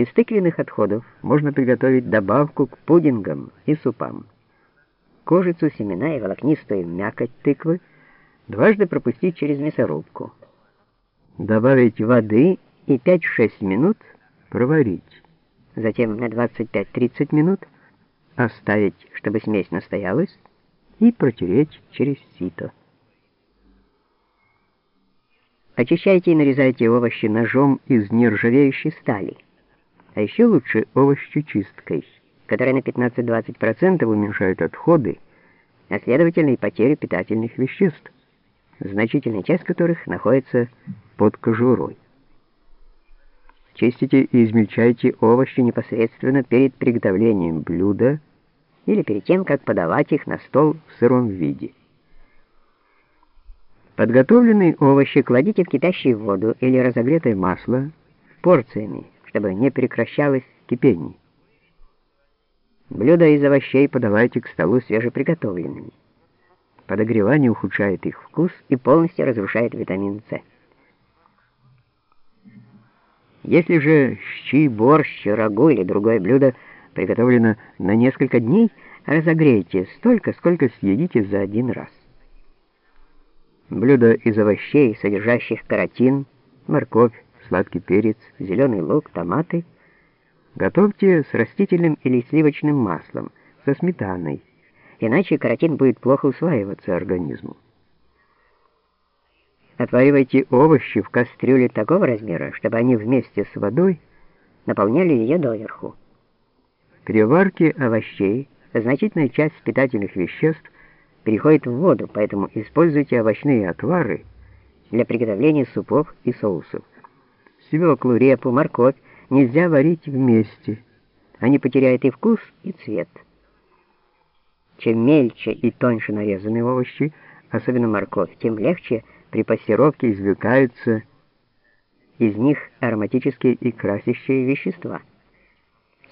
Из тыквенных отходов можно приготовить добавку к пудингам и супам. Кожицу, семена и волокнистую мякоть тыквы дважды пропустить через мясорубку. Добавить воды и 5-6 минут проварить. Затем на 25-30 минут оставить, чтобы смесь настоялась, и протереть через сито. Очищайте и нарезайте овощи ножом из нержавеющей стали. А еще лучше овощечисткой, которая на 15-20% уменьшает отходы, а следовательно и потерю питательных веществ, значительная часть которых находится под кожурой. Чистите и измельчайте овощи непосредственно перед приготовлением блюда или перед тем, как подавать их на стол в сыром виде. Подготовленные овощи кладите в кипящую воду или разогретое масло порциями, чтобы не прекращалось кипение. Блюда из овощей подавайте к столу свежеприготовленными. Подогревание ухудшает их вкус и полностью разрушает витамин С. Если же щи, борщ, рагу или другое блюдо приготовлено на несколько дней, разогрейте столько, сколько съедите за один раз. Блюда из овощей, содержащих каротин, морковь, сладкий перец, зеленый лук, томаты, готовьте с растительным или сливочным маслом, со сметаной, иначе каротин будет плохо усваиваться организму. Отваривайте овощи в кастрюле такого размера, чтобы они вместе с водой наполняли ее доверху. При варке овощей значительная часть питательных веществ переходит в воду, поэтому используйте овощные отвары для приготовления супов и соусов. Свеклу, репу, морковь нельзя варить вместе. Они потеряют и вкус, и цвет. Чем мельче и тоньше нарезаны овощи, особенно морковь, тем легче при пассировке извлекаются из них ароматические и красящие вещества.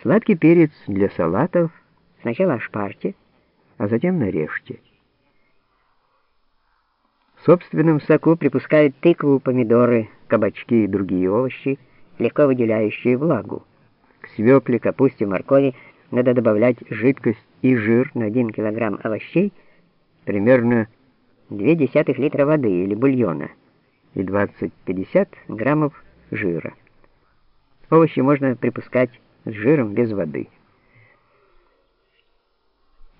Сладкий перец для салатов сначала ошпарьте, а затем нарежьте. В собственном соку припускают тыкву, помидоры, кабачки и другие овощи, легко выделяющие влагу. К свекле, капусте, моркови надо добавлять жидкость и жир на 1 кг овощей, примерно 0,2 литра воды или бульона и 20-50 граммов жира. Овощи можно припускать с жиром без воды.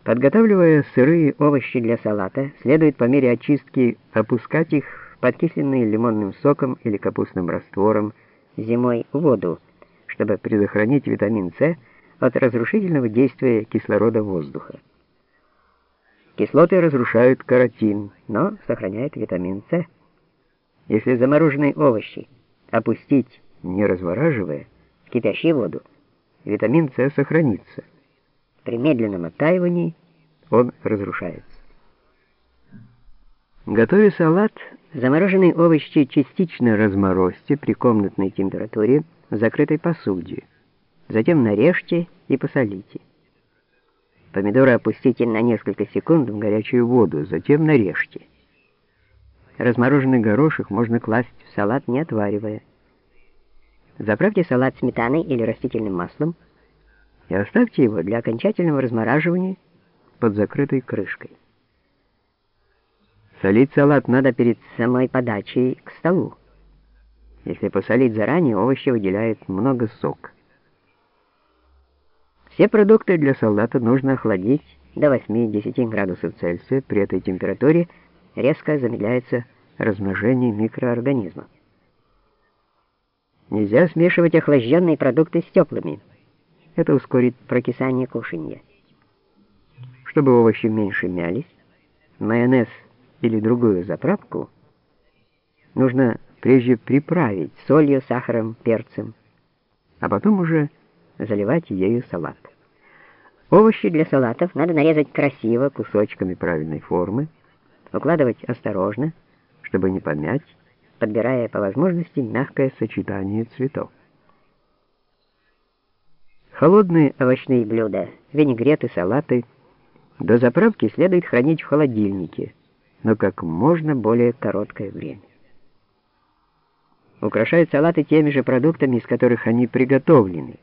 Подготавливая сырые овощи для салата, следует по мере очистки опускать их в подкисленные лимонным соком или капустным раствором зимой воду, чтобы предохранить витамин С от разрушительного действия кислорода воздуха. Кислоты разрушают каротин, но сохраняют витамин С. Если замороженные овощи опустить, не развораживая, в кипящую воду, витамин С сохранится. При медленном оттаивании он разрушается. Готовя салат, замороженные овощи частично разморозьте при комнатной температуре в закрытой посуде. Затем нарежьте и посолите. Помидоры опустите на несколько секунд в горячую воду, затем нарежьте. Размороженный горошек можно класть в салат, не отваривая. Заправьте салат сметаной или растительным маслом и оставьте его для окончательного размораживания под закрытой крышкой. Солить салат надо перед самой подачей к столу. Если посолить заранее, овощи выделяют много сока. Все продукты для салата нужно охладить до 8-10 градусов Цельсия. При этой температуре резко замедляется размножение микроорганизмов. Нельзя смешивать охлажденные продукты с теплыми. Это ускорит прокисание кушанья. Чтобы овощи меньше мялись, майонез или другую заправку нужно прежде приправить солью, сахаром, перцем, а потом уже заливать ею салат. Овощи для салатов надо нарезать красиво, кусочками правильной формы, укладывать осторожно, чтобы не помять, подбирая по возможности мягкое сочетание цветов. Холодные овощные блюда, винегреты, салаты до заправки следует хранить в холодильнике, но как можно более короткое время. украшают салаты теми же продуктами, из которых они приготовлены.